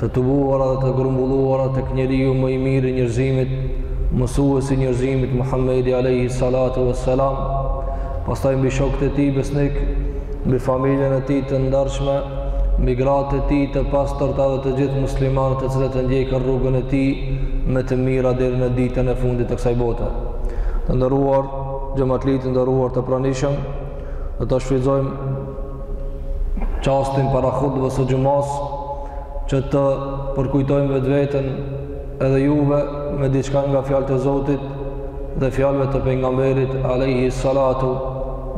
të tubuara dhe të grumbulluara tek njeriu më i mirë i njerëzimit, mësuesi i njerëzimit Muhammedi Alejhi Salatu ve Selam, pastaj mbi shokët e tij besnik, mbi familjen e tij të ndershme, mbi gratë e tij të pastërta dhe të gjithë muslimanët të cilët e ndjekën rrugën e tij me të mira deri në ditën e fundit të kësaj bote. Të nderuar xhematli, të nderuar të pranishëm, Do ta shfrytëzojmë çastin para hutbes së xhumasë që të përkujtojmë vetveten edhe juve me diçka nga fjalët e Zotit dhe fjalëve të pejgamberit alejhi salatu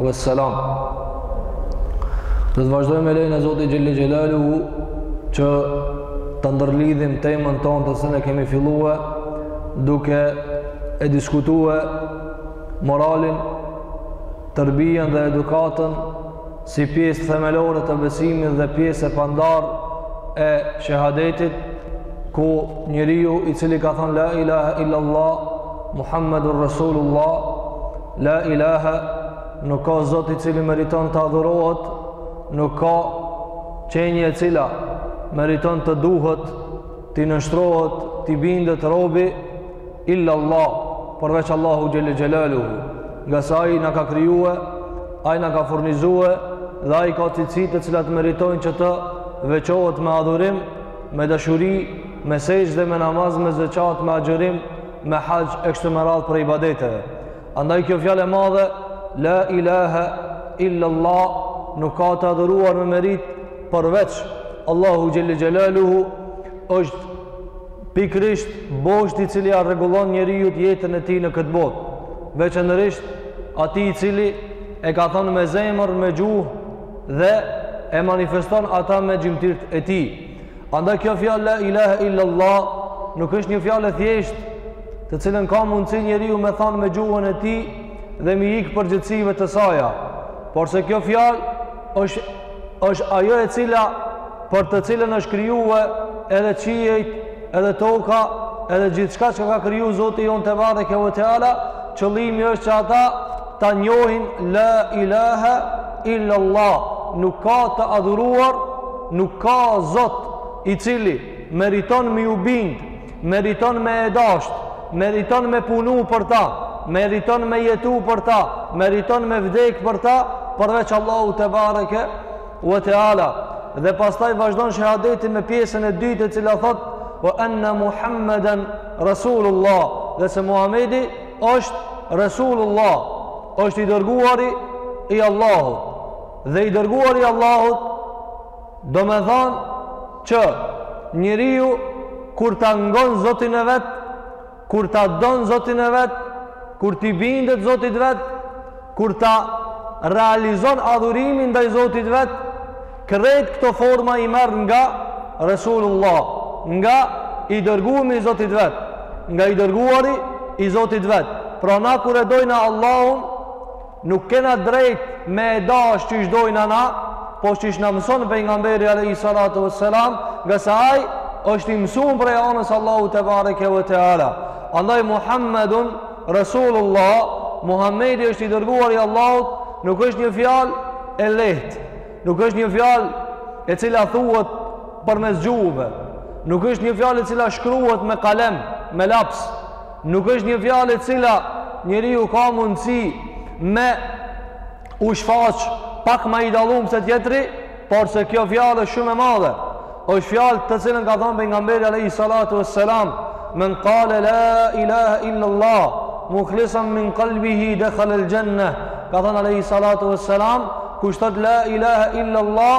vesselam. Do të vazhdojmë me lejen e Zotit Xhele Xhelaluhu që ta ndërlidhim temën tonë të cilën e kemi fillue duke e diskutue moralin terbijen dhe edukatën si pjesë themelore të besimit dhe pjesë e pandarë e shehadetit ku njeriu i cili ka thënë la ilaha illa allah muhammedur rasulullah la ilaha nuk ka zot i cili meriton të adhurohet nuk ka qenie e cila meriton të duhet T'i nënshtrohet, t'i bindet robi, illa Allah, përveç Allahut Xhele Xhelaluhu, ngase ai na ka krijue, ai na ka furnizue, dhe ai ka cilësi të cilat meritojnë që të veçohet me adhurim, me dashuri, me sexhde, me namaz, me zeqat, me agjërim, me haxh, e kështu me radhë prej ibadeteve. Andaj kjo fjalë e madhe, la ilahe, illa Allah, nuk ka të adhuruar me meritë, përveç Allahut Xhele Xhelaluhu është pikërisht boshti i cili ia rregullon njeriut jetën e tij në këtë botë veçanërisht atij i cili e ka thanë me zemër, me gjuhë dhe e manifeston ata me gjymtyrët e tij andaj kjo fjalë la ilahe illallah nuk është një fjalë e thjeshtë të cilën ka mundësi njeriu me thanë me gjuhën e tij dhe m'i ikë përgjegjësive të saja porse kjo fjallë është është ajo e cila për të cilën është krijue edhe qiejt, edhe toka, edhe gjithçka çka ka kriju Zoti jonë tebareke ve teala, qëllimi është që ata ta njohin la ilaha illa Allah. Nuk ka të adhuruar, nuk ka Zot i cili meriton me ju bind Meriton me e dashtë, meriton me punu për ta, meriton me jetu për ta, meriton me vdek për ta, përveç Allahut tebareke ue teala. Dhe pastaj vazhdon shehadetin me pjesën e dytë e cila thotë ue anna Muhammeden Rasulullah dhe se Muhammedi është Rasulullah, është i dërguari i Allahut. Dhe i dërguari i Allahut Domethanë që njeriu kur ta ngon Zotin e vet, kur ta don Zotin e vet, kur t'i bindet Zotit vet, kur ta realizon adhurimin ndaj Zotit vet, krejt këto forma i merr nga Resulullah, nga i dërguemi i Zotit vet, nga i dërguari i Zotit vet. Pra na kur e dojna Allahun, Nuk kena drejt me e dash qysh dojna na, po qysh na mëson pejgamberi alayhi salatu wassalam, nga se ai është i mësun prej anës Allahu tebareke ve teala. Andaj Muhammedun Rasulullah, Muhammedi është i dërguar i Allahut, nuk është një fjalë e lehtë, nuk është një fjalë e cila thuhet përmes gjuhëve, nuk është një fjalë e cila shkruhet me kalem, me laps, Nuk është një fjalë e cila njeriu ka mundësi me u shfaq pak më i dallum se tjetri, porse kjo fjalë është shumë e madhe. Është fjalë të cilën ka thënë pejgamberi alayhi salatu vesselam, "Men qala la ilaha illa Allah, mukhlisan min qalbihi dakhala al-jannah." Ka thënë alayhi salatu vesselam, "Kush thot la ilaha illa Allah,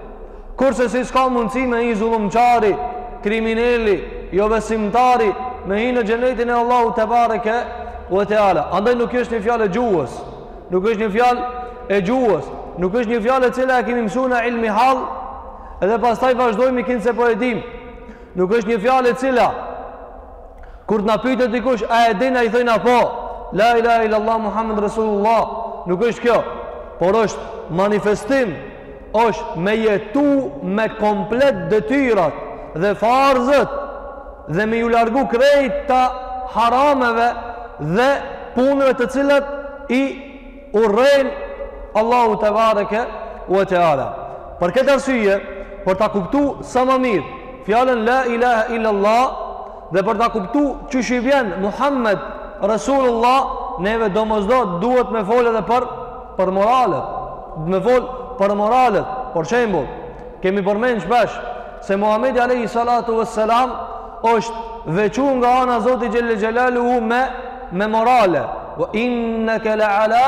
Kursesi s'ka mundësi me hi zullumqari, krimineli, jobesimtari, me hi në xhenetin e Allahu tebareke ue teala. Andaj nuk është një fjalë e gjuhës, nuk është një fjalë e gjuhës, nuk është një fjalë e cila e kemi mësu në ilmihal, edhe pastaj vazhdojmë kinse po e dim. Nuk është një fjalë e cila, kur të na pytet dikush, a e din, na i thojna po, la ilaha illallah, Muhammed Rasulullah, nuk është kjo, por është manifestim, është me jetu me komplet detyrat dhe farzet dhe me iu largu krejt harameve dhe punëve të cilat i urren Allahu tebareke ue teala. Për këtë arsyje, për ta kuptu sa më mirë, fjalën la ilaha illallah dhe për ta kuptu qysh i vjen Muhammed Rasulullah, neve domosdo duhet me folë edhe për Për moralet, me folë për moralet, për shembull, kemi përmend bashkë, se Muhammedi Alejhi Salatu ve Selam është veçu nga ana Zotit Xhelle Xhelaluhu me, me morale. Ve inneke le ala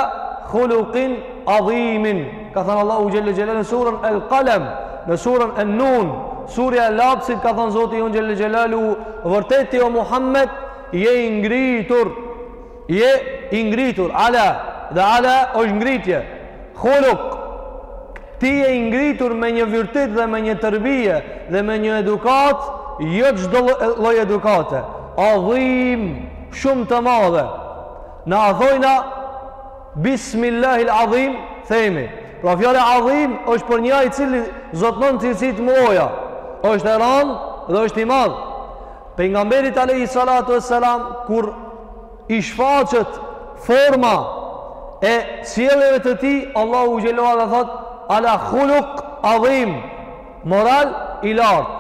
khulukin adhimin. Ka thënë Allahu Xhelle Xhelaluhu në surën El Kalem, në surën El Nun, surja e lapsit ka thënë Zoti ynë Xhelle Xhelaluhu, vërtet ti o Muhammed, je i ngritur, Je i ngritur, ala, dhe ala është ngritje. Huluk, ti je i ngritur me një virtyt dhe me një terbije dhe me një edukatë, jo çdo lloj edukate. Adhim, shumë të madhe. Na a thojna Bismillahil Adhim, themi. Pra fjala Adhim është për njëri i cili zotëron cilësi të mëdhaja. është i randë dhe është i madh. Pejgamberit alejhi salatu vesselam kur i shfaqet forma e sjelljeve të tij, Allahu xhelle ue ala thotë ala huluk adhim, moral i lartë.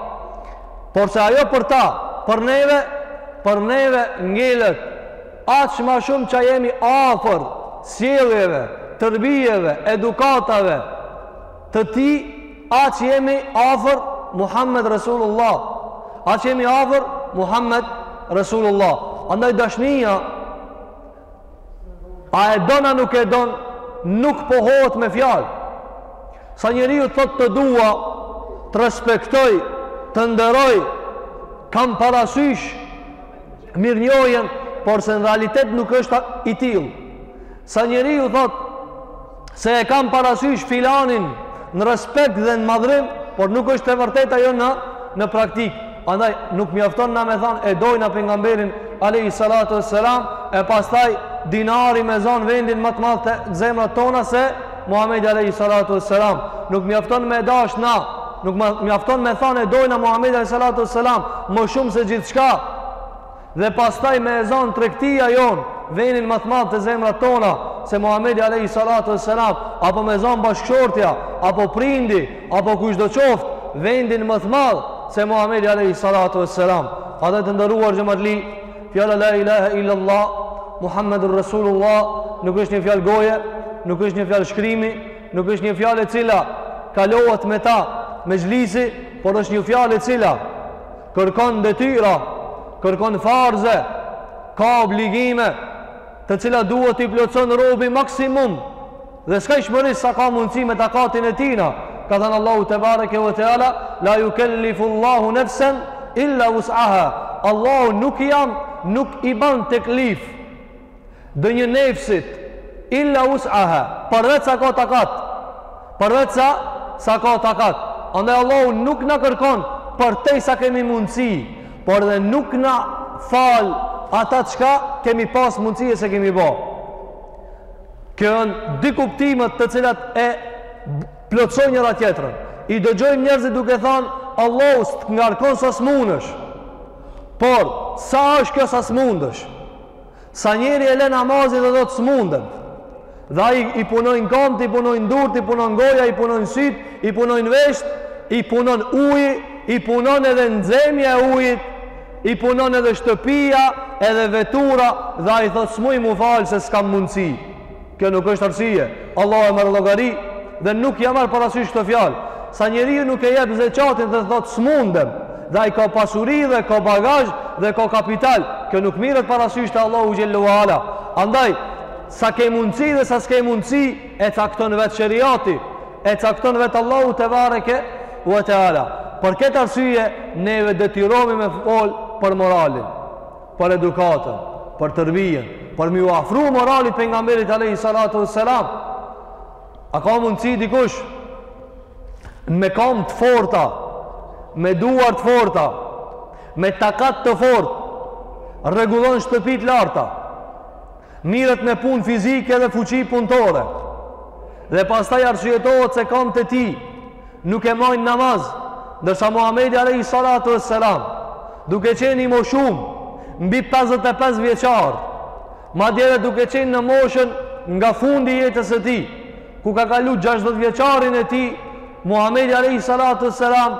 Porse ajo për ta, për neve, për neve ngelet aq më shumë që jemi afër sjelljeve, terbijeve, edukatave, të tij aq jemi afër Muhammed Resulullah aq jemi afër Muhammed Resulullah andaj dashnia a e don a nuk e don nuk pohohet me fjalë sa njeriu thotë të dua të respektoj të nderoj kam parasysh mirënjohjen porse në realitet nuk është i tillë sa njeriu thotë se e kam parasysh filanin në respekt dhe në madhërim, por nuk është e vërtetë ajo në, në praktikë. Andaj, nuk mjafton na me thanë, e dojna Pejgamberin, alejhi salatu vesselam, e pastaj dinari me zanë vendin më të madh te zemrat tona se Muhammedi alejhi salatu vesselam. Nuk mjafton me dash na, nuk mjafton me thanë, e dojna Muhammedin alejhi salatu vesselam, më shumë se gjithçka. dhe pastaj me e zanë tregtia jonë venin më të madh te zemrat tona se Muhamedi alayhi salatu wassalam apo me e zanë bashkëshortja apo prindi apo kushdo qoftë vendin më të madh se Muhamedi alayhi salatu wassalam andaj të nderuar xhematli fjala la ilaha illa allah muhammedur rasulullah nuk është një fjalë goje nuk është një fjalë shkrimi nuk është një fjalë e cila kalohet me ta mexhlisi por është një fjalë e cila kërkon detyra, kërkon farze, ka obligime, të cilat duhet t'i plotëson robi maksimum, dhe skajshmërisht sa ka mundësi me takatin e tina, ka thënë Allahu tebareke ve teala, la jukellifullahu nefsen, illa us'aha, Allahu nuk jam, nuk i ban teklif, Ndonjë nefsit, illa wus'aha, përveç sa ka takat. Përveç sa sa ka takat. Andaj Allahu nuk na kërkon përtej sa kemi mundësi, por edhe nuk na fal ata çka kemi pas mundësi e s'e kemi bo. Këto janë dy kuptimet të cilat e plotësojnë njëra-tjetrën. I dëgjojmë njerëzit duke thënë, Allahu s'të ngarkon sa s'mundesh. Por, sa është kjo sa s'mundesh? Sa njeriu e len namazin dhe thotë s'mundem. Dhe ai i punojnë kamët, i punojnë durt, i punon goja, i punojnë sytë, i punojnë vesht, i punon uji, i punon edhe nxemja e ujit, i punon edhe shtëpia, edhe vetura, dhe ai thotë, s'muj m'u fal se s'kam mundësi. Kjo nuk është arsye. Allahu e merr llogari dhe nuk ja merr parasysh këto fjalë. Sa njeriu nuk e jep zeqatin dhe thotë s'mundem, dhe ai ka pasuri dhe ka bagazh dhe ka kapital, kjo nuk mirret parasysh te Allahu xhel-le ue ala. Andaj sa ke mundësi dhe sa s'ke mundësi e cakton vetë sheriati, e cakton vetë Allahu tebareke ue teala. Për këtë arsye, neve detyrohmi me fol për moralin. për edukatën, për terbijen, për m'iu afru moralit Pejgamberit alejhi salatu ue selam. A ka mundësi dikush me kamb të forta, me duar të forta, me takat të fortë, rregullon shtëpi t'larta, mirret me punë fizike dhe fuqi punëtore, dhe pastaj arsyetohet se kambt e tij, nuk e majnë n'namaz, ndërsa Muhamedi alayhi salatu wassalam, duke qenë i moshun, mbi 55 vjeçar, madje edhe duke qenë në moshën nga fundi i jetës së tij, ku ka kalu 60 vjeçarin e tij, Muhamedi alayhi salatu wassalam,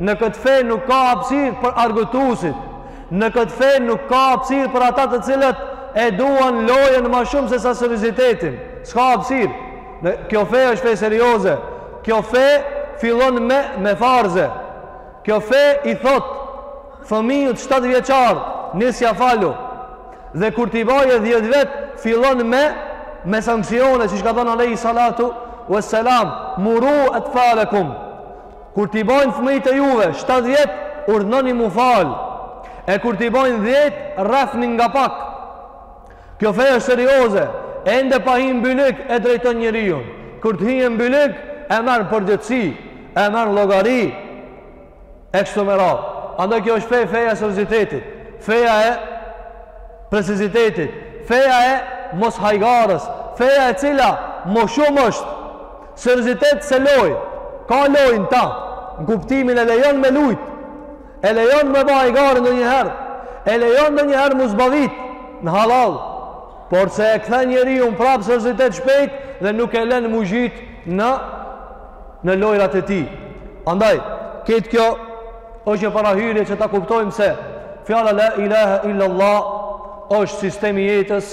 Në këtë fe nuk ka hapësirë për argëtuesit. Në këtë fe nuk ka hapësirë për ata të cilët e duan lojën më shumë se sa seriozitetin. S'ka hapësirë. Kjo fe është fe serioze. Kjo fe fillon me me farze. Kjo fe i thotë fëmijës 7 vjeçar, nisja falu. Dhe kur t'i baje 10 vjet, fillon me me sanksione, siç ka thënë alayhi salatu wassalam, muru atfalakum. Kur t'i bajnë fëmijët e juve shtatë vjet, urdhënoni m'u fal. E kur t'i bajnë dhjetë, rrafni nga pak. Kjo fe është serioze, ende pa hi n'bylyk e drejton njeriun. Kur të hije n'bylyk, e merr n'përgjegjësi, e merr n'llogari. E kështu me radhë. Andaj kjo është fej, feja e seriozitetit, feja e precizitetit, feja e mos hajgares, feja e cila më shumë është Seriozitet se lojë, ka lojë në ta, në kuptimin e lejon me lujt, e lejon me ba hajgare ndonjëherë, e lejon ndonjëherë m'u zbavit në hallall, porse e kthen njeriun prapë n'seriozitet shpejt dhe nuk e len m'u zhyt në, në lojrat e tij. Andaj, këtë, kjo është një parahyrje që ta kuptojmë se fjala la ilaha illallah është sistem i jetës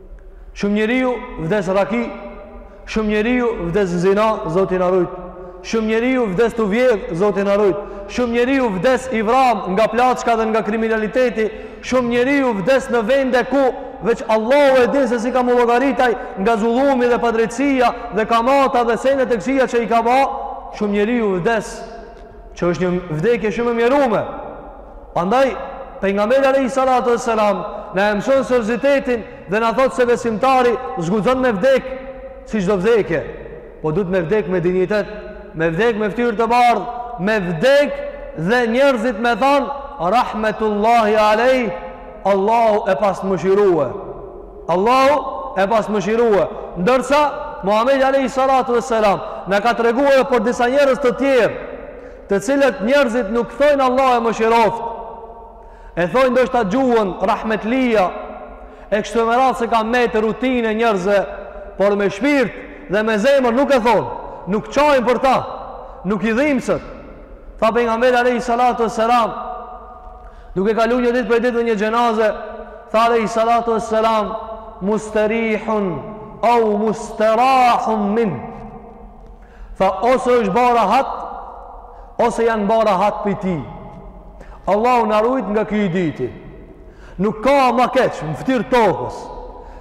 Shumë njeriu vdes n'raki, shumë njeriu vdes n'zina, Zoti na rujt. Shumë njeriu vdes tu vjedh, Zoti na rujt. Shumë njeriu vdes i vram nga plaçka dhe nga kriminaliteti, shumë njeriu vdes në vende ku veç Allahu e din se si ka m'u llogarit ai nga zullumi dhe padrejtësia dhe kamata dhe sende të këqija që i ka ba, shumë njeriu vdes që është një vdekje shumë e mjerume. Andaj, Pejgamberi alejhi salatu ue selam, na e mëson seriozitetin dhe na thotë se besimtari s'guxon me vdek, si çdo vdekje, po duhet me vdek me dignitet, me vdek me ftyrë të bardhë, me vdek dhe njerëzit me thanë, rahmetullahi alejh, Allahu e pastë mëshirue. Allahu e pastë mëshirue. Ndërsa, Muhammedi Alejhi Salatu ue Selam, na ka treguar për disa njerëz të tjerë, të cilët njerëzit nuk thojnë Allahu e mëshiroftë e thojnë ndoshta me gjuhë rahmetlia e kështu e me radhë se ka met rutinë e njerëzve por me shpirt dhe me zemër nuk e thonë nuk qajnë për ta nuk i dhimbset tha Pejgamberi alejhi salatu ue selam duke kalu një ditë prej ditëve një xhenaze tha alejhi salatu ue selam musterihun au musterahun minh Tha, ose është ba rahat, ose janë ba rahat prej tij. Allahu na rujt nga ky i dyti. Nuk ka ma keq, në ftyrë t'tokës,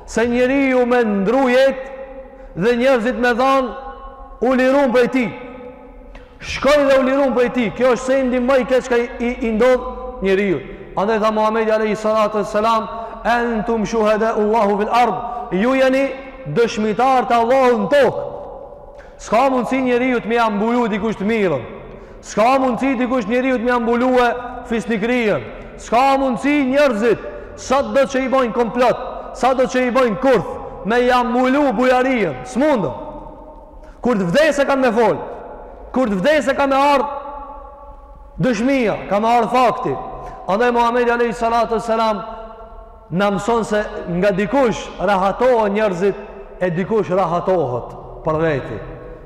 se njeriu me ndru jet dhe njerëzit me thanë, u lirum prej tij. Shkoi dhe u lirum prej tij. Ky është sendi ma i keq që i, i ndodh njeriut. Andaj tha Muhammedi a.s. Entum shuhedaullahi fil ardhë, ju jeni dëshmitarë të Allahut në tokë. Ska mundësi njeriut me ja mbulu dikush të mirën. Ska mundësi dikush njeriut me ja mbulue fisnikërinë. Ska mundësi njërzit, sado që i bojnë komplot, sado që i bojnë kurth, me ja mbulu bujarinë. S'munden. Kur të vdes ai kanë me folë. Kur të vdes ai ka me ardhë dëshmija, ka me ardhë fakti. Andaj Muhammedi A.S. Na mëson se nga dikush rahatohen njerëzit e dikush rahatohet për vete.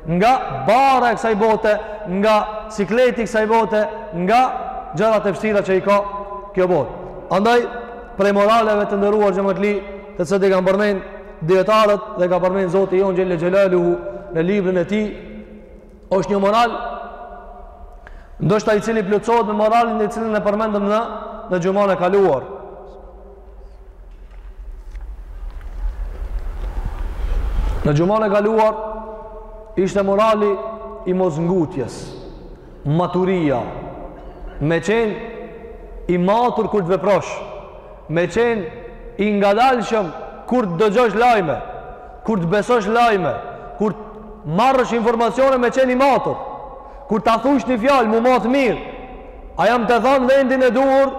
Nga barra e kësaj bote, nga sikleti i kësaj bote, nga gjërat e vështira që i ka kjo botë. Andaj prej moraleve të nderuar xhematli, të cilat i kanë përmend dijetarët dhe i ka përmend Zoti i jonë Xhele Xhelaluhu në librin e tij, është një moral ndoshta i cili plotësohet me moralin e cilin e përmendëm në xhuman e kaluar. Në xhuman e kaluar ishte morali i mos ngutjes, maturia, me qenë i matur kur të veprosh, me qenë i ngadalshëm kur të dëgjosh lajme, Kur të besosh lajme, kur të marrësh informacione me qenë i matur, kur ta thush një fjalë, m'u mat mirë, a jam te thanë vendin e duhur,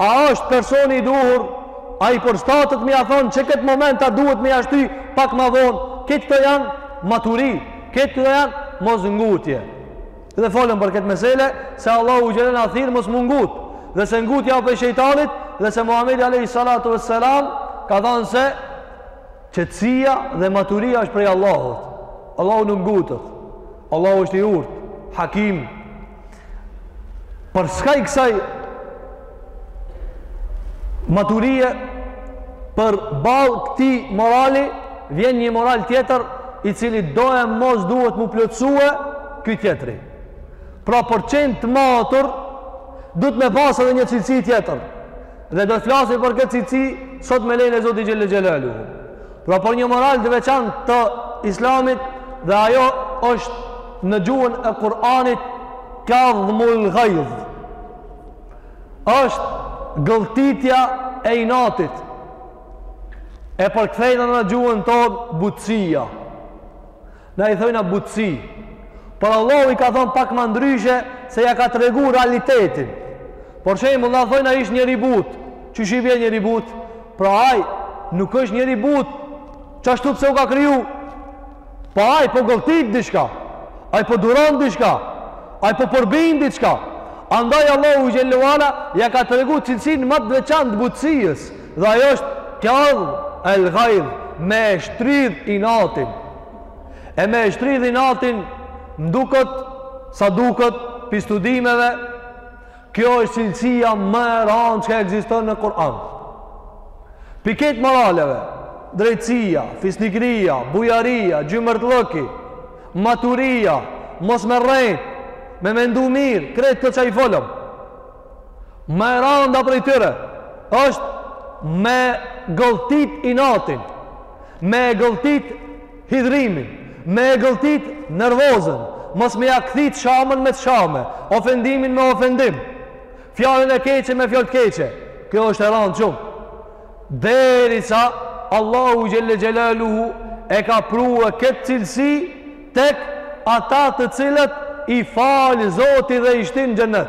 a është personi i duhur, a i përshtatet m'ia thanë qe këtë moment a duhet me ia shty pak ma vonë, krejt këto janë maturi, krejt këto janë mosngutje. Dhe folëm për këtë mesele, se Allahu xh.sh. na thirr mos m'u ngut, dhe se ngutja prej shejtanit, dhe se Muhammedi a.s. ka thanë se Qetësia dhe maturia është prej Allahut. Allahu nuk ngutet. Allahu është i urtë, hakim. Për skaj kësaj maturie përballë këtij morali vjen një moral tjetër i cili doemos duhet m'u plotësue ky tjetri. Pra për qenë të matur, duhet me pasë edhe një cilësi tjetër. Dhe do të flasim për këtë cilësi sot me lejen e Zotit xhele xhelaluhu. Pra për një moral të veçantë të islamit dhe ajo është në gjuhën e Kur'anit kadhmul gajdh. është gëlltitja e inatit. E përkthejna në gjuhën tonë butësia. Na i thojna butësi. Por Allahu i ka thonë pak ma ndryshe se ja ka tregu realitetin. Për shembull, na thojna isht njeri butë. Qysh i bje njeri butë? Pra aj, nuk është njeri butë. Qashtu pse u ka kriju? Po aj, po gëlltit diçka. Aj, po duron diçka. Aj, po përbin diçka. Andaj Allahu xhele ue ala ja ka tregu cilësinë ma të veçantë të butësisë. Dhe ajo është kadhm el gajdh, me e shtridh inatin. E me e shtridh inatin, m'duket, sa duket, pi studimeve, kjo është cilësia më e randë qka ekziston në Kur'an. Pi krejt moraleve, drejtësia, fisnikria, bujaria, xhymertllëki, maturia, mos me rrejt, me mendu mirë, krejt këto që i folëm. Më e randa prej tyre është me gëlltit inatin, me e gëlltit hidhrimin, me e gëlltit nervozën, mos me ja kthy shamën me shame, ofendimin me ofendim, fjalën e keqe me fjalë të keqe. Kjo është e randë shumë. Derisa Allahu xhelle xhelaluhu e ka pru këtë cilësi tek ata të cilët i fal Zoti dhe i shtin në xhennet.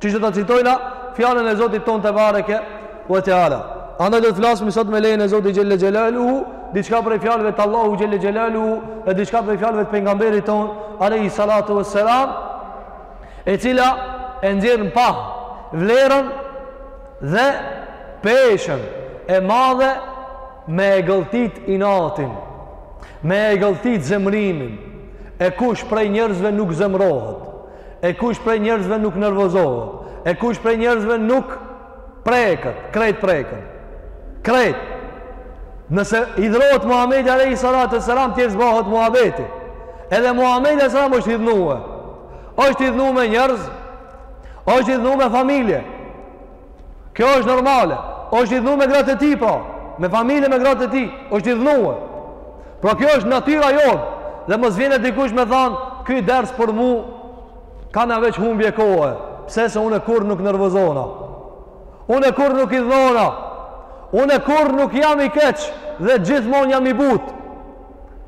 Qysh do ta citojna fjalën e Zotit tonë tebareke ve teala. Andaj do të flasim sot me lejen e Zotit xhelle xhelaluhu diçka prej fjalëve të Allahut xhelle xhelaluhu dhe diçka prej fjalëve të pejgamberit tonë alejhi salatu vesselam e cila e nxjerr n'pah vlerën Dhe peshën e madhe me e gëlltit inatin, me e gëlltit zemrimin, e kush prej njerëzve nuk zemrohet, e kush prej njerëzve nuk nervozohet, e kush prej njerëzve nuk preket, krejt preken, krejt. Nëse hidhërohet Muhamedi alejhi salatu ves selam, tjetër s'bahet muhabeti. Edhe Muhamedi alejhi selam është idhnue. është idhnu me njerëz, është idhnu me familje. Kjo është normale. është idhnu me gratë e tij, pra. Me familje, me gratë e tij. është idhnue. Pra kjo është natyra jonë. Dhe mos vjen e dikush me thanë, ky ders për mu, kanë veç humbje kohe. Pse se unë e kurrë nuk nervozona. Unë e kurrë nuk idhnona. Unë e kurrë nuk jam i keq. Dhe gjithmonë jam i butë.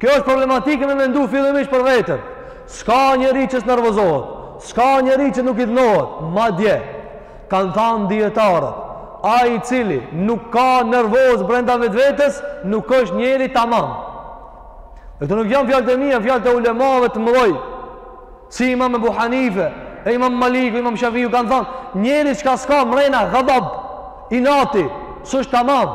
Kjo është problematike me mendu fillimisht për veten. S'ka njeri që s'nervozohet, s'ka njeri që nuk idhnohet, madje, kanë thanë dijetarët, ai i cili nuk ka nervozë brenda vetvetes, nuk është njeri tamam. Këto nuk janë fjalët e mia, fjalët e ulemave të mëdhoj, si imam Ebu Hanife, e imam maliku, imam shafiju, kanë thanë, njeri çka s'ka mrena, gadab, inat, s'është tamam.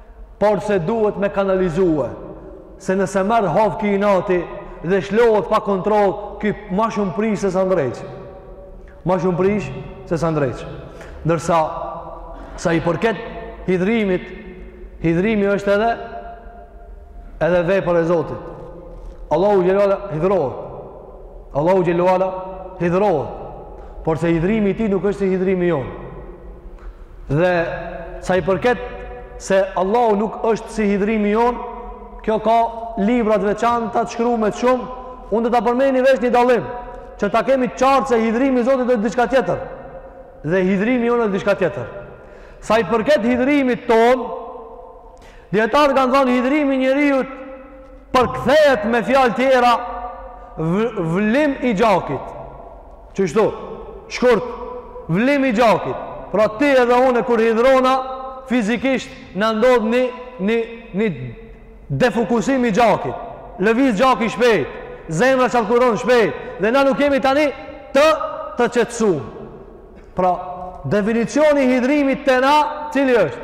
por se duhet me kanalizue, se nëse merr hov ky inati dhe shlohet pa kontroll, ky ma shumë prish se sa ndreq. Ma shumë prish se sa ndreq. Ndërsa, sa i përket hidhërimit, hidhërimi është edhe edhe vepër e Zotit. Allahu xhelle ve ala hidhërohet. Allahu xhelle ve ala hidhërohet. Por se hidhërimi i tij nuk është si hidhërimi jonë. Dhe sa i përket se Allahu nuk është si hidhërimi jonë, kjo ka libra të veçanta të shkru me shumë, unë do ta përmendi veç një dallim, që ta kemi të qartë se hidhërimi i Zotit është diçka tjetër dhe hidhërimi jonë është diçka tjetër. Sa i përket hidhërimit tonë, dijetarët kanë thanë hidhërimi i njeriut përkthehet me fjalë tjera vlim i gjakit. Qështu, shkurt, vlim i gjakit, pra ti edhe unë kur hidhërona, fizikisht na ndodh një, një, një defokusim i gjakit, lëviz gjaki shpejt, zemra qarkullon shpejt, dhe na nuk jemi tani të, të qetësum. Pra, definicioni i hidhërimit te na, cili është?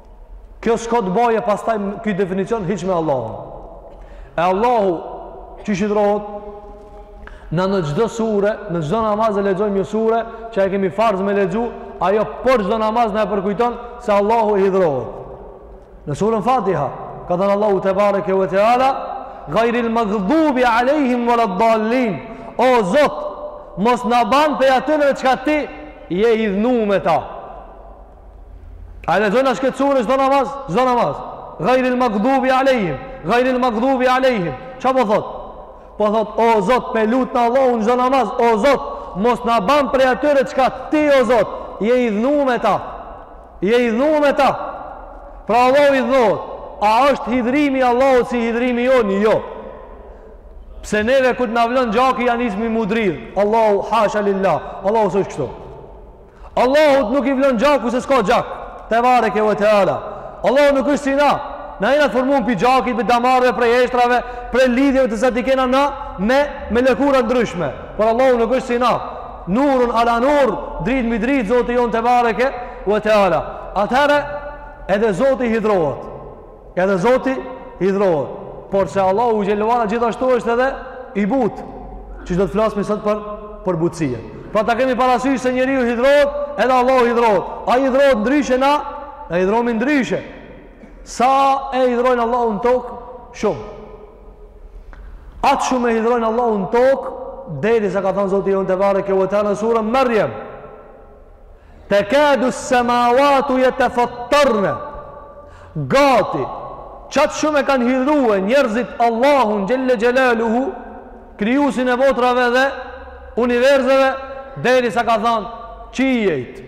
Kjo s'ka të boje pastaj ky definicion hiç me Allahun. E Allahu që hidhrohet na në çdo sure, në çdo namaz e lexojmë, një sure që e kemi farz me lexu, ajo për çdo namaz na e përkujton se Allahu hidhrohet. Në suren Fatiha, ka thanë Allahu tebareke ve teala, "Ghayril maghdubi alejhim waladdallin." O Zot, mos na ban prej atyre çka ti je hidhnu me ta. A e lexojmë na këtë sure çdo namaz, çdo namaz. Ghairil maghdubi alejhim, ghairil maghdubi alejhim. Ça po thot? Po thot o Zot, po e lutën Allahun çdo namaz, o Zot, mos na ban prej atyre çka ti o Zot, je hidhnu me ta. Je hidhnu me ta. Pra Allahu hidhnohet. A është hidhrimi Allahut si hidhrimi jonë? Jo. Pse neve kur na vlon gjaki jena ismi mudrir. Allahu hasha lillah. Allahu s'është kështu. Allahut nuk i vlon gjaku se s'ka gjak. Tebareke ve teala. Allahu nuk është si na. Na jena të formun prej gjakit, prej damarve, prej eshtrave, prej lidhjeve të zati kena na me, me lëkura t'ndryshme. Por Allahu nuk është si na. Nurun ala nur, dritë mbi dritë, Zoti jonë tebareke ve teala. Atëherë, edhe Zoti hidhrohet. Edhe Zoti hidhrohet, por se Allahu xhel-le ve ala gjithashtu është edhe i butë, që do të flasmi sot për, për butësinë. Pra ta kemi parasysh se njeriu hidhrohet, edhe Allahu hidhrohet. Ai hidhrohet ndryshe, na hidhrohemi ndryshe. Sa e hidhrojnë Allahun në tokë, shumë. Aq shumë e hidhrojnë Allahun në tokë, derisa ka thanë Zoti jonë tebareke ve teala në suren Merjem. Tekadu semawatu jetefattarne. Gati qaq shumë e kanë hidhrue njerëzit Allahun xhelle xhelaluhu, krijuesin e botrave dhe univerzeve derisa ka thanë qiejt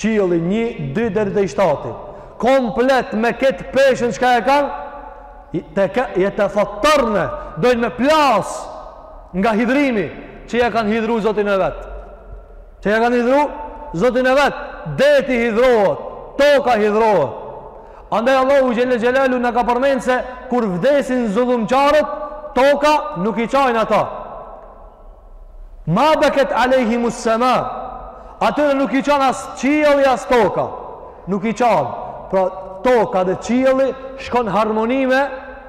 qielli 1 2 deri te 7 komplet me këtë peshën çka e kanë, jetefattarne, dojnë me plas nga hidhrimi që ja kanë hidhru Zotin e vet. Që ja kanë hidhru Zotin e vet, deti hidhrohet, toka hidhrohet. Andaj Allahu xhelle xhelaluhu na ka përmend se kur vdesin zullumqarët, toka nuk i qan ata. Ma beket alejhimu sema, atyre nuk i qan as qielli as toka. Nuk i qan. Pra toka dhe qielli shkon harmoni me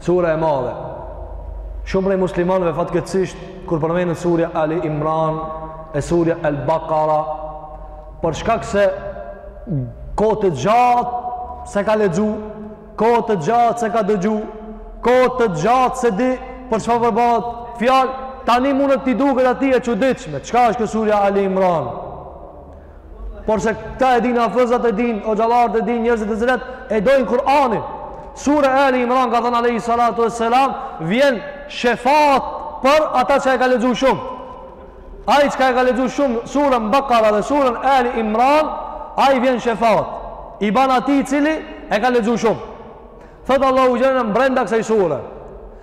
Sure e madhe. Shumë prej muslimanëve fatkeqësisht kur përmendet surja Ali Imran e surja El Bakara, për shkak se kohë të gjatë s'e ka lexu, kohë të gjatë s'e ka dëgju, kohë të gjatë s'e di për çfarë po bahet fjalë, tani mundet t'i duket atij e çuditshme. Çka është kjo surja Ali Imran? Por se këta e dinë hafëzat e dinë, hoxhallarët e dinë, njerëzit të cilët, e dojnë Kur'anin. Sure Ali Imran ka thënë alejhi salatu ve selam, vjen shefat për ata që e ka lexu shumë. Ai që ka e ka lexu shumë surën Bakara dhe surën Ali Imran, ai vjen shefat. I ban atij i cili e ka lexu shumë. Thotë Allahu xhele brenda kësaj sure.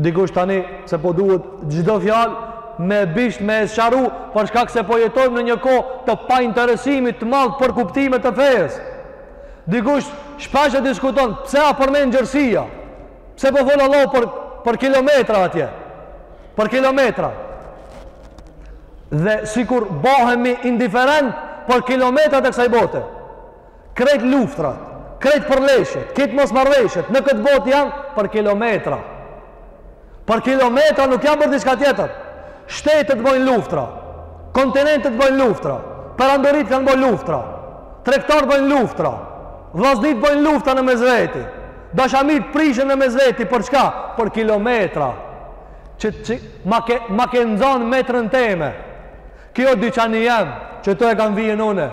Dikush tani se po duhet çdo fjalë me e bisht me e sqaru për shkak se po jetojmë në një kohë të painteresimit të madh për kuptime të fejës. Dikush shpesh e diskuton pse u përmend gjerësia. Pse po fol Allahu për për kilometra atje. Për kilometra. Dhe sikur bohemi indiferentë për kilometrat e kësaj bote. Krejt luftrat, krejt përleshjet, krejt mosmarrëveshjet, në këtë botë janë për kilometra. Për kilometra nuk janë për diçka tjetër. Shtetet bojnë luftra, kontinentet bojnë luftra, perandoritë kanë bo luftra, tregtarët bojnë luftra, vllaznit bojnë luftra në mes veti, dashamirët prishen në mes veti, për çka? Për kilometra. Që, që ma, ke, ma ke nxanë metrën teme, Kjo dyqani jem, që këtu e kam vijën une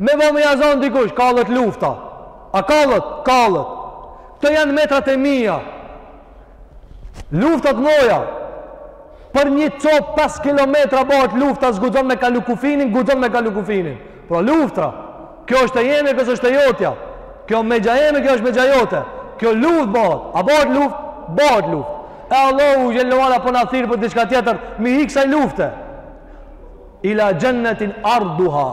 me bo me ja zonë dikush kallet lufta a kallet kallet këto janë metrat e mija luftat e mdhaja për një copë 5 kilometra bahet lufta s'guxon me kalu kufinin s'guxon me kalu kufinin pra luftra Kjo është e jeme, kjo është e jotja. Kjo megja jeme, kjo është megja jote. Kjo luftë bahet. A bahet luftë? Bahet luftë. E Allahu xhele ve ala po na thirr për diçka tjetër, me i ikë kësaj lufte. Ila xhennetin arduha.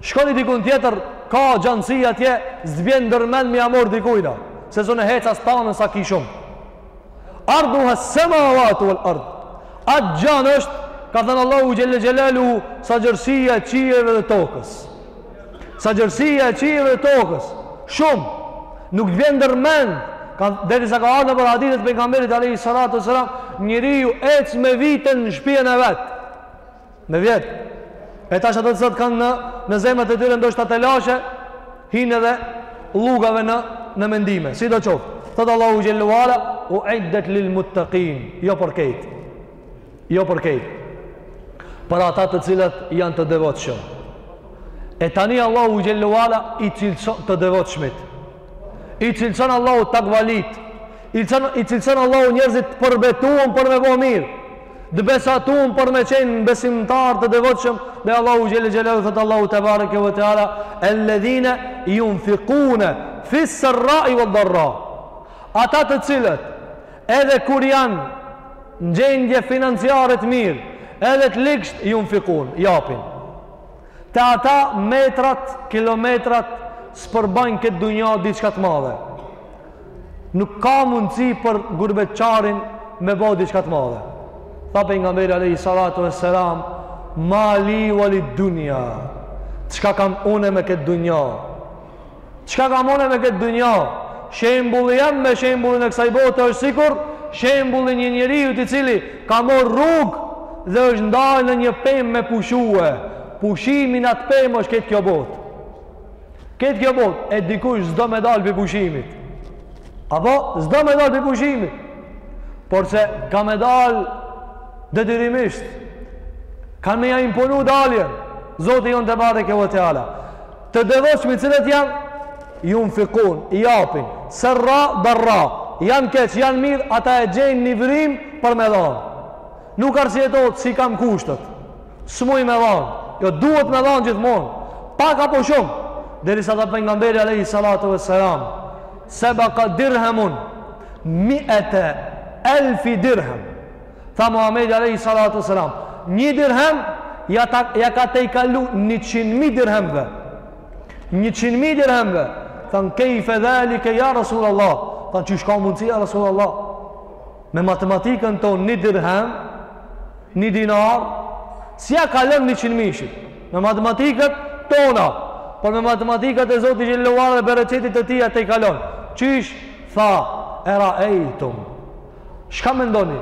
Shkoni dikun tjetër, ka gjanësi atje, s'bjen ndërmend me ia marr dikujna. S'e zon e hecë se t'anën sa ki shumë. Arduha semavatu vel ard. Aq gjanë është, ka thënë Allahu xhele xhelaluhu, sa gjerësia e qiejve dhe tokës. Sa gjerësia e qiejve dhe tokës. Shumë. Nuk të vjen ndërmend. Ka, derisa ka ardhë nëpër hadithet e Pejgamberit, alejhi salatu selam, njeriu ecë me vite n' në shpijen e vetë. Me vjet. E tash ata të cilët kanë në në zemrat e tyre ndoshta të lashe, hinë edhe llugave në në mendime. Sidoqoftë. Thotë Allahu xhele ve ala uiddet lil muttaqin. Jo për krejt. Jo për krejt. Për ata të cilët janë të devotshëm. E tani Allahu xhele ve ala i cilëson të devotshmit. I cilëson Allahu takvalitë. I cilëson, i cilëson Allahu njerëzit e përbetum për me bo mirë. Të besatum për me qenë besimtarë të devotshëm dhe Allahu xhele xhelaluhu thotë Allahu tebareke ve teala alladhina yunfiquna fi sirra'i wad dharra. Ata të cilët edhe kur janë në gjendje financiare të mirë, edhe të ligsht yunfiqun, japin. Te ata metrat, kilometrat s'përbajnë këtë dunja diçka të madhe. Nuk ka mundësi për gurbetçarin me bë diçka të madhe. Tha pejgamberi alejhi salatu vesselam, "Ma li ve lid dunja." Çka kam unë me këtë dunja? Çka kam une me këtë dunja? Shembulli jem me shembullin e kësaj bote është sikur shembulli një njeriut i cili ka mor rrug dhe është ndal në një pemë me pushue. Pushimi n'atë pemë është këtë kjo bot. Këtë kjo botë e dikush s'do me dalë pej pushimit. Apo s'do me dalë pej pushimit. Porse ka me dalë detyrimisht. Ka me ja imponu daljen. Zoti jonë tebareke ve teala. Të devotshmit cilët janë junfikun, i japin, serra, darra, janë keq, janë mirë, ata e gjejnë një vrim për me dhanë. Nuk arsyetohet s'i kam kushtet, s'muj me dhanë, jo duhet me dhanë gjithmonë, pak apo shumë, derisa tha pejgamberi alejhi salatu e selam, sebaka dirhemun miete elfi dirhem, Tha Muhamedi alejhi salatu ves selam, Një dirhem ja, ta, ja ka tejkalu njëqind mi dirhemve. Njëqind mi dirhemve. Than kejfe dhalike ja Rasul Allah. Than qysh ka mundësi ja Rasul Allah. Me matematikën ton një dirhem, një dinar, si ja kalon njëqind mijshit. Me matematikat tona, por me matematikat e Zotit xhelle ve ala dhe bereqetit të tij ja tejkalon. Qysh, tha, e raejtum, Çka mendoni?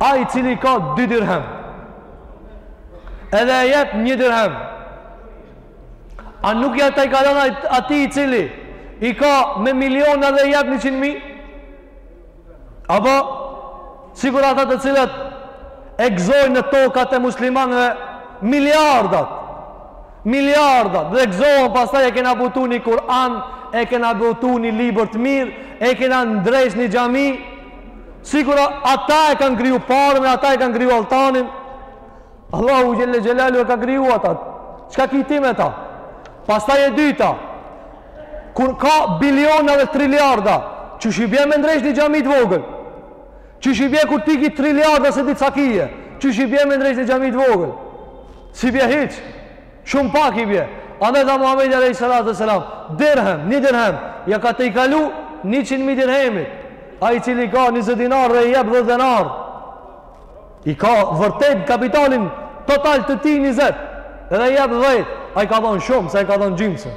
Ai i cili i ka 2 dirhem, edhe e jep 1 dirhem. A nuk ja tejkalon atij i cili i ka me miliona dhe i jep 100 mi? Apo, sikur ata të cilët i gëzojnë në tokat e muslimanëve miliardat. Miliarda, dhe gëzohen pastaj e kena butu një Kur'an, e kena butu një libër të mirë, e kena ndreq një xhami, sikur ata e kanë kriju paren, ata e kanë kriju altanin. Allahu xhelle xhelalu e ka kriju ata. Çka ki ti me ta? Pastaj e dyta, kur ka biliona dhe triliarda, qysh i bje me ndreq një xhami të vogël, Qysh i bje kur ti ki triliarda s'e di sa kije? Qysh i bje me ndreq një xhami të vogël? S'i bje hiç. Shumë pak i bje. Andaj tha Muhamedi alejhi salatu vesselam, dirhem, një dirhem, ja ka tejkalu 100 mijë dirhemit. Ai i cili i ka 20 dinar dhe i jep 10 dinar, i ka vërtet kapitalin total të tij 20 dhe i jep 10. Ai ka dhënë shumë, se ai ka dhënë gjysën.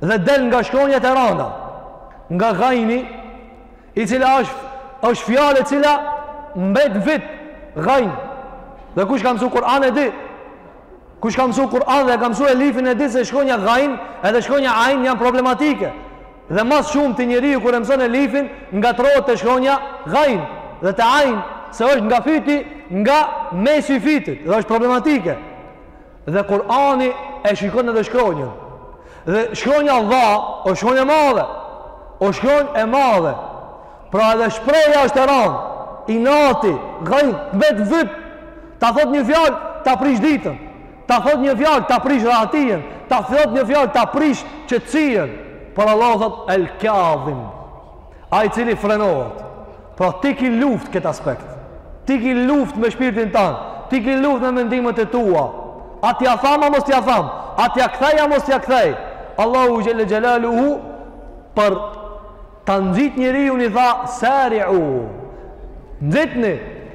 dhe del nga shkronjat e rënda nga gajni i cila është është fjalë e cila mbet fyt gajn dhe kush ka mësuar Kur'an e di kush ka mësuar Kur'an dhe ka mësuar elifin e di se shkronja gajn edhe shkronja ajn janë problematike dhe më së shumti njeriu kur e mëson elifin ngatërrohet te shkronja gajn dhe te ajn se është nga fyti nga mesi i fytit dhe është problematike Dhe Kur'ani e shikon edhe shkronjën. Dhe shkronja dha, është shkronjë e madhe. Është shkronjë e madhe. Pra edhe shprehja është e randë. Inati, gajdh, të mbet në fyt. Ta thotë një fjalë, ta prish ditën. Ta thotë një fjalë, ta prish rahatinë. Ta thotë një fjalë, ta prish qetësinë. Por Allahu thotë, el kadhimin. Ai i cili frenohet. Pra ti ki luftë n'këtë aspekt. Ti ki luftë me shpirtin tand. Ti ki luftë me mendimet e tua. A t'ia tham, a mos t'ia tham. A t'ia kthej, a mos t'ia kthej. Allahu xhel-le xhelaluhu për ta nxit njeriun i tha sariu. Nxitni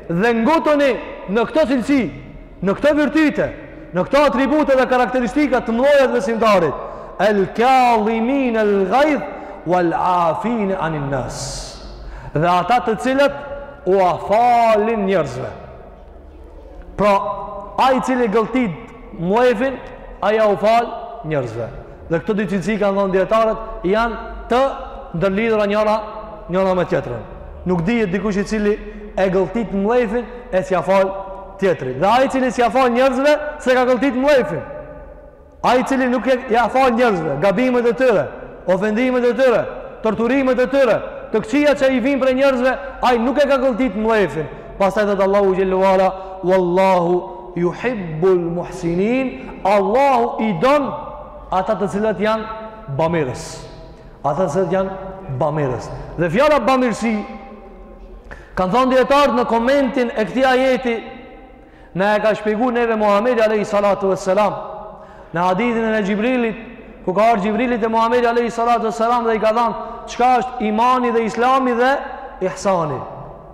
dhe ngutuni në këto cilësi. Në këto virtyte, në këto atribute dhe karakteristika të mëdha të besimtarit, el kadhimin el ghaidh wal afin anin nas. Dhe ata të cilët ua falin njerëzve. Pra, ai i cili gëlltit mllefin, ai u fal njerëzve. Dhe këto dy cilësi kanë thënë dijetarët janë të ndërlidhura njëra njëra me tjetrën. Nuk dihet dikush i cili e gëlltit mllefin e s'ia fal tjetrit. Dhe ai i cili s'ia fal njerëzve s'e ka gëlltit mllefin. Ai i cili nuk ia fal njerëzve gabimet e tyre, ofendimet e tyre, torturimet e tyre, të këqija që i vijnë prej njerëzve, ai nuk e ka gëlltit mllefin. Pastaj thotë Allahu xhel-le ve ala wallahu yuhibbul muhsinin, Allahu i don ata të cilët janë bamirës. Ata të cilët janë bamirës. Dhe fjala bamirësi kanë thënë dijetarët në komentin e këtij ajeti na e ka shpjeguar neve Muhamedi alayhi salatu vesselam në hadithin e Xhibrilit ku ka ardhur Xhibrili te Muhamedi alayhi salatu vesselam dhe i ka thënë çka është imani dhe islami dhe ihsani.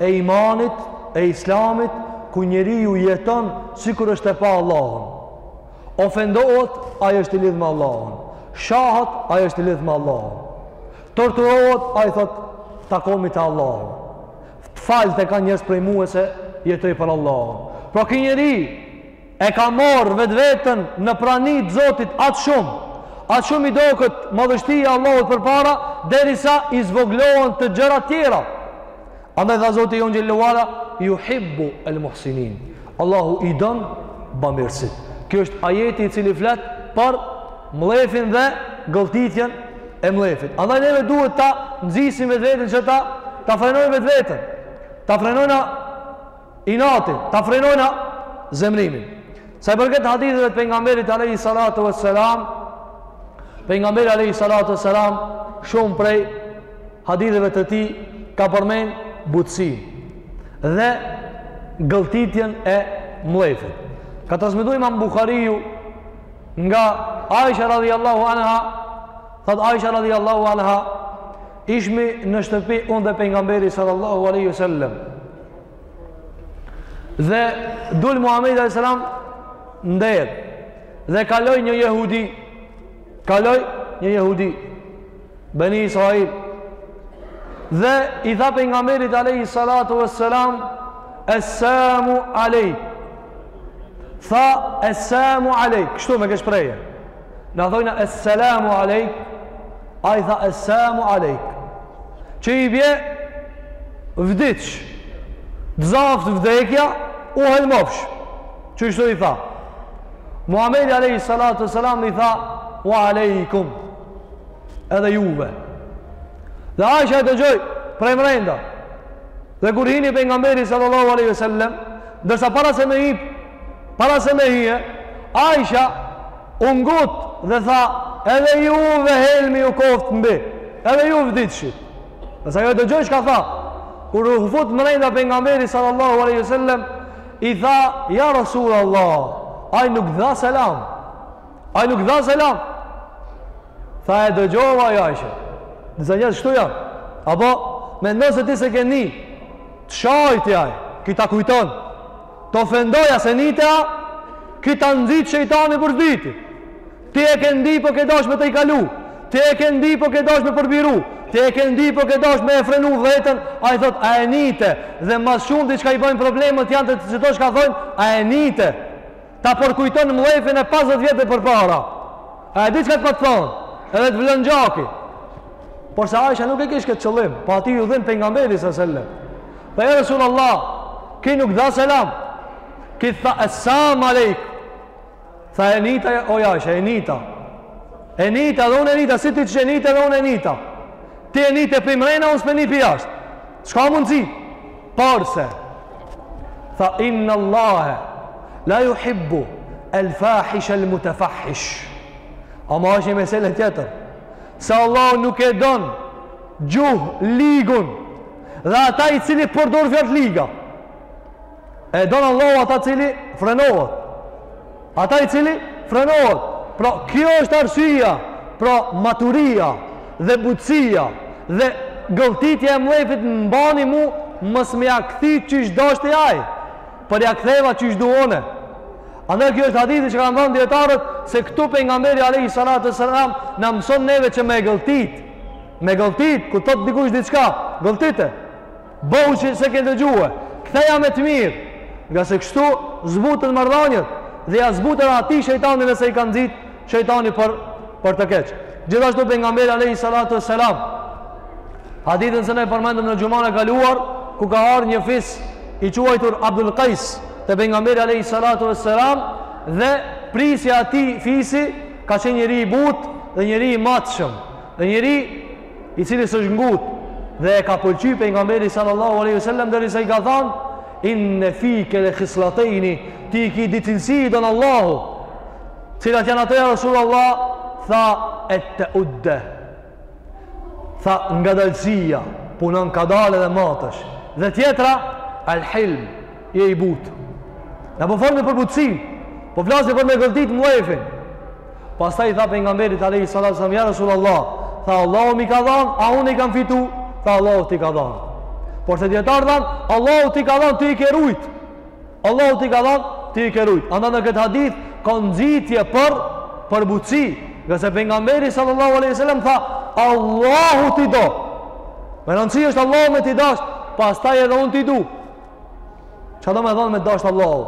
e imanit, e islamit, ku njeriu jeton sikur është e pa Allahun. Ofendohet, ai është i lidh me Allahun. Shahet, ai është i lidh me Allahun. Torturohet, ai thotë takohemi te Allahu. T'falt e kanë njerëzit prej mua se jetoj për Allahun. Pra ky njeri E ka marrë vetveten në prani të Zotit aq shumë, aq shumë i dokët madhështia e Allahut përpara derisa i zvogëlohen të gjërat tjera. Andaj tha Zoti jonë xhelle ve ala yuhibbu al-muhsinin. Allahu i don bamirësit. Kjo është ajeti i cili flet për mllefin dhe gëlltitjen e mllefit. Andaj neve duhet ta nxisim vetveten që ta ta frenojmë vetveten. Ta frenojna inatin, ta frenojna zemrimin. Sa i përket haditheve të pejgamberit alayhi salatu vesselam, pejgamberi alayhi salatu vesselam shumë prej haditheve të tij ka përmend butësinë dhe gëlltitjen e mllefit. Ka transmetu Imam Buhariu nga Aisha radhiyallahu anha, thot Aisha radhiyallahu anha, ishmi në shtëpi unë dhe pejgamberi sallallahu alaihi wasallam. Dhe dul Muhamedi alayhis salam n'derë dhe kaloi një jehudi. Kaloi një jehudi. Bani Israil. Dhe i tha pejgamberit alayhis salatu wassalam Essamu alayk. Tha Essamu alayk. Kështu me kët shprehje. Na thojna es selamu alejk, ai i tha es samu alejk. Që i bje vdiç, t'zaftë vdekja, u helmofsh. Qishtu i tha. Muhamedi alejhi salatu e selam i tha, u alejkum, edhe juve. Dhe Aisha e dëgjoi, prej mrenda. Dhe kur hini pejgamberi sallallahu alejhi sallam, ndërsa para se me hi, Para se me hije, Aisha u ngut dhe tha, edhe juve helmi ju koftë mbi, edhe ju vdikshit. Se ajo e dëgjoi çka tha, kur u fut mrejnda pejgamberi sallallahu aleyhi sallem, i tha, ja Rasul Allah, aj nuk dha selam, aj nuk dha selam. Tha e dëgjova oj Aisha, disa njerëz kshtu janë, a po mendon se ti s'e ke ni, të shajti aj, ky ta kujton, Të ofendoi, a s'e nite a, ky ta nxit shejtani për s'dyti. Ti e ke ndi po ke dash me tejkalu. Ti e ke ndi po ke dash me përbiru. Ti e ke ndi po ke dash me e frenu vetën. Ai thot, a e nite. Dhe ma s'shumti çka i bëjnë problemet janë qeta çka thonë, a e nite. Ta përkujton mllefin e 50 vjetve përpara. A e di çka të pat thonë. Edhe të vlën gjaki. Por se Aisha nuk e kish këtë qëllim, po atij ju dhimb pejgamberi sallallahu alejhi ve sellem. Tha ja Resul Allah, ki nuk dha selam, ki tha es-samu alejk, tha e nita, oj Aishe, e nita, e nita dhe unë e nita, si ti që e nita dhe unë e nita, ti e nita prej mrena, unë s'me ni prej jashtë, s'ka mundësi, por se, tha inne Allahe, la juhibbu, el fahish el mutefahish, ama është një meselë tjetër, Se Allahu nuk e don gjuhëligun dhe ata i cili përdor fjalë liga. E don Allahu ata i cili frenohet. Ata i cili frenohet. Pra kjo është arsyeja, pra maturia dhe butësia dhe gëlltitja e mllefit më bani mu mos me ja kthi qysh deshti ai. Por ja ktheva qysh du unë. Andaj kjo është hadithi që kanë thanë dijetarët se këtu pejgamberi alayhi salatu wasalam na mëson neve që me gëlltit. Me gëlltit, kur thotë dikush diçka, gëlltite. Bëhu që s'e ke dëgjuar. Ktheja me të mirë. Ngase kështu zbuten marrëdhëniet dhe ja zbuten atij shejtani nëse i ka nxit shejtani për për të keq. Gjithashtu pejgamberi alayhi salatu wassalam hadithin se ne përmendëm në xhuman e kaluar ku ka ardhur një fis i quajtur Abdul Qais te pejgamberi alayhi salatu wassalam dhe prisja e atij fisi ka qenë njeri i butë dhe njeri i matshëm dhe njeri i cili s'është ngut dhe e ka pëlqy pejgamberi sallallahu aleyhi ve sellem derisa i ka than inne fike le khislatejni ti i ki dy cilësi, i donë Allahu Cilat janë ato ja Rasulullah? Tha et-teudde. Tha ngadalësia, punon kadalë edhe matesh. Dhe tjetra, al hilm, je i butë. Na po folim për butësi, po flasim për me gëlltit mllefin. Pastaj i tha pejgamberit alejhi salatu selam, ja Rasulullah. Tha Allahu m'i ka dhanë, a unë i kam fitu, tha Allahu t'i ka dhanë. Por se dijetarët thanë, Allahu t'i ka dhanë, ti i ke rujtë. Allahu t'i ka dhanë, ti i ke rujt. Andaj në këtë hadith ka nxitje për për butësi, ngase pejgamberi sallallahu alaihi wasallam tha, Allahu ti do. Me rëndësi është Allahu me ti dash, pastaj edhe unë ti du. Çka do me thanë me dash Allahu?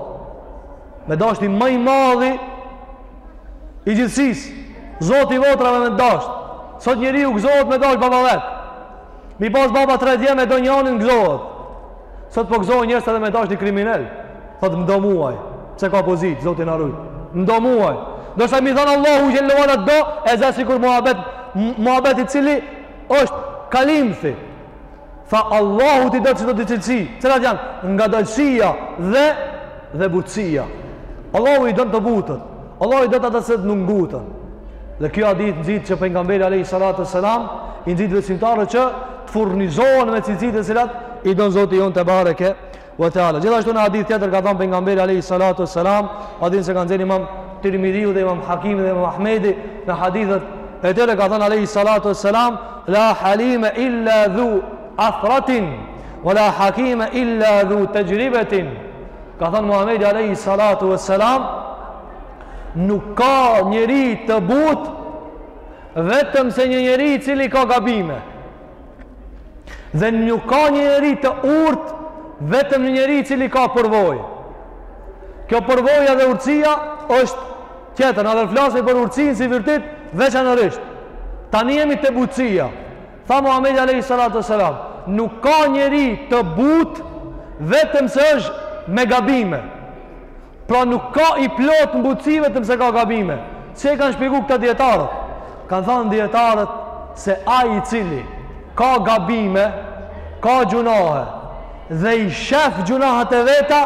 Me dash ti më i madhi i gjithësisë. Zoti i botrave me dash. Sot njeriu gëzohet me dash baba i vet. Me i pas baba 3 djem e do njonin gëzohet. Sot po gëzohen njerëz edhe me dash një kriminal. Thotë më do mu ai. Pse ka pozit, Zoti na rujt. Më do mu ai. Ndërsa me i thanë Allahu xhelle ve ala t'do, e za sikur muhabet muhabet i cili është kalimthi. Tha Allahu t'i do, t'i do dy cilësi. Cilat janë? Ngadalësia dhe dhe butësia. Allahu i don të butët. Allahu i do ata të cilët nuk nguten. Dhe kjo hadith nxit që pejgamberi alayhi salatu selam i nxit besimtarët që të furnizohen me cilësi të cilat i don Zoti jonë tebareke ve teala. Gjithashtu në hadith tjetër ka thënë pejgamberi alayhi salatu selam, hadith që e ka nxjerr Imam Tirmidhiu dhe Imam Hakimi dhe Imam Ahmedi në hadithet e tyre ka thënë alayhi salatu selam la halime illa dhu athratin wala hakime illa dhu tajribatin Ka thënë Muhamedi alayhi salatu vesselam nuk ka njeri të butë vetëm se një njeri i cili ka gabime. Dhe nuk ka një njeri të urtë vetëm se një njeri i cili ka përvojë. Kjo përvoja dhe urtësia është tjetër, na do të flasim për urtësinë si virtyt veçanërisht. Tani jemi te butësia. Tha Muhamedi alejhi salatu ves selam, Nuk ka njeri të butë vetëm se është me gabime. Pra nuk ka i plotë në butësi vetëm se ka gabime. Si e kanë shpjegu këta dijetarët? Kanë thanë dijetarët se ai i cili ka gabime, ka gjunahe dhe i shef gjunahat e veta,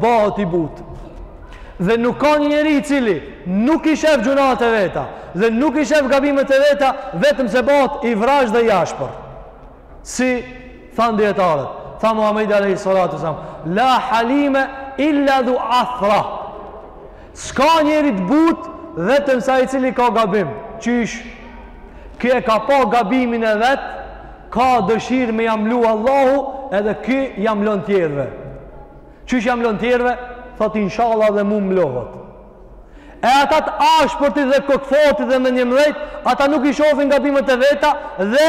bahet i butë. Dhe nuk ka një njeri i cili nuk i shef gjunahet e veta dhe nuk i shef gabimet e veta vetëm se bahet i vrazhdë dhe i ashpër. Si thanë dijetarët, tha Muhamedi alejhi salatu ve selam, la halime illa dhu athra. S'ka njeri të butë vetëm se ai i cili ka gabim. Qysh, ky e ka pa gabimin e vet, ka dëshirë me ja mlu Allahu edhe ky ja mlon tjerëve. Qysh ja mlon tjerëve, thotë inshallah dhe mu mlohet. E ata të ashpërtit dhe kokëfortit dhe menjemëdhejt, ata nuk i shofin gabimet e veta dhe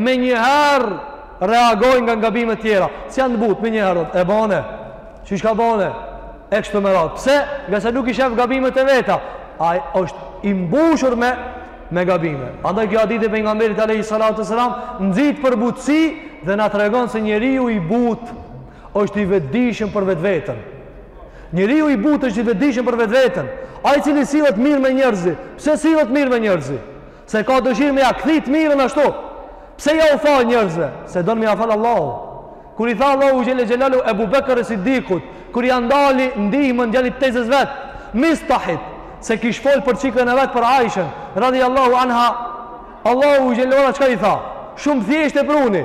menjëherë reagojnë nga gabimet tjera. S'janë të butë, menjëherë, e bane, çka bane, e kështu me radhë. Pse? Ngase nuk i shef gabimet e veta. Ai është i mbushur me, me gabime. Andaj kjo hadith e pejgamberit alejhi salatu selam, nxit për butësi dhe na tregon se njeriu i butë Është i vetëdijshëm për vetveten. Njeriu i butë është i vetëdijshëm për vetveten. Ai i cili sillet mirë me njerëzit, pse sillet mirë me njerëzit? Se ka dëshirë me ja kthy të mirën ashtu. Pse jau fal njerëzve? Se don me ja fal Allahu. Kur i tha Allahu xhel xhelalu Ebu Bekr Sidikut, kur ia ndali ndihmën djalit tezës vet, Mistahit, se kish fol për çikën e vet për Aishën, radhiyallahu anha, Allahu xhel xhelalu çka i tha? Shumë thjesht e pruni.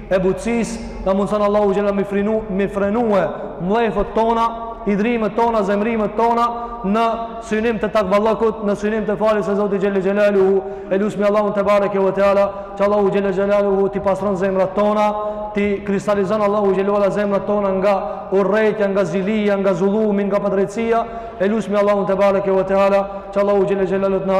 e butësisë, na mundëson Allahu xhele me frenue mllefet tona, hidhrimet tona, zemrimet tona, në synim të takvallëkut, në synim të faljes së Zotit xhele xhelaluhu, e lusmi Allahun tebareke ve teala, që Allahu xhele xhelaluhu t'i pasron zemrat tona, t'i kristalizon Allahu xhele xhelaluhu zemrat tona nga urrejtja, nga zilia, nga zullumi, nga padrejtsia, e lusmi Allahun tebareke ve teala, që Allahu xhele xhelaluhu t'na